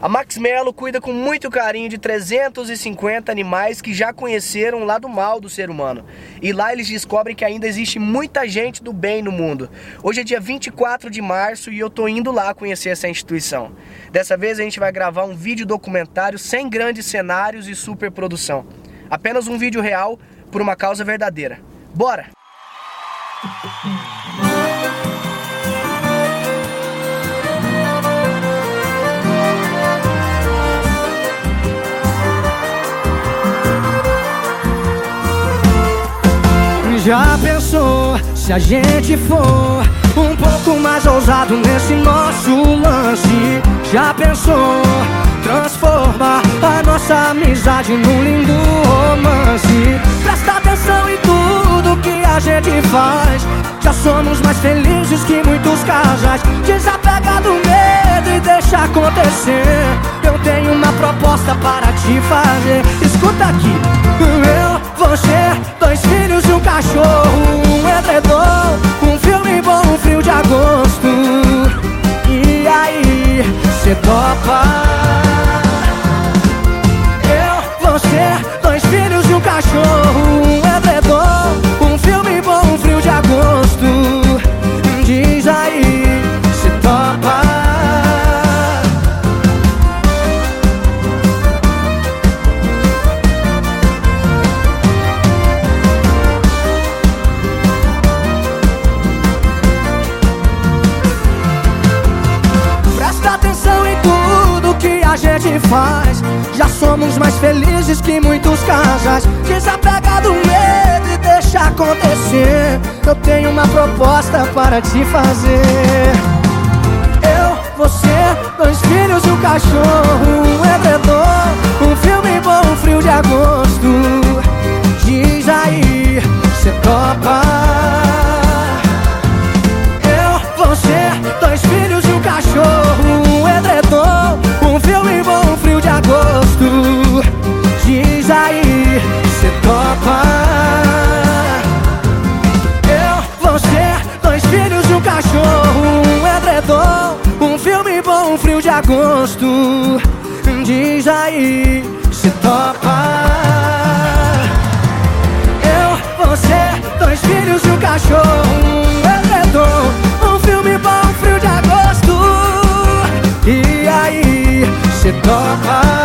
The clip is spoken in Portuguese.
A Max Mello cuida com muito carinho de 350 animais que já conheceram o lado mal do ser humano. E lá eles descobrem que ainda existe muita gente do bem no mundo. Hoje é dia 24 de março e eu tô indo lá conhecer essa instituição. Dessa vez a gente vai gravar um vídeo documentário sem grandes cenários e superprodução. Apenas um vídeo real por uma causa verdadeira. Bora! Já pensou se a gente for um pouco mais ousado nesse nosso lance? Já pensou transformar a nossa amizade num lindo romance? Presta atenção em tudo que a gente faz. Já somos mais felizes que muitos casais. Desapega do medo e deixa acontecer. Eu tenho uma proposta para te fazer. Escuta aqui, cachorro, um edredom, gente faz. Já somos mais felizes que muitos casais. Desapega do medo e deixa acontecer. Eu tenho uma proposta para te fazer. Eu, você, dois filhos e um cachorro, agosto Diz aí se topa. Eu, você, dois filhos e um cachorro Um edredom, um filme bom, um frio de agosto. E aí se topa.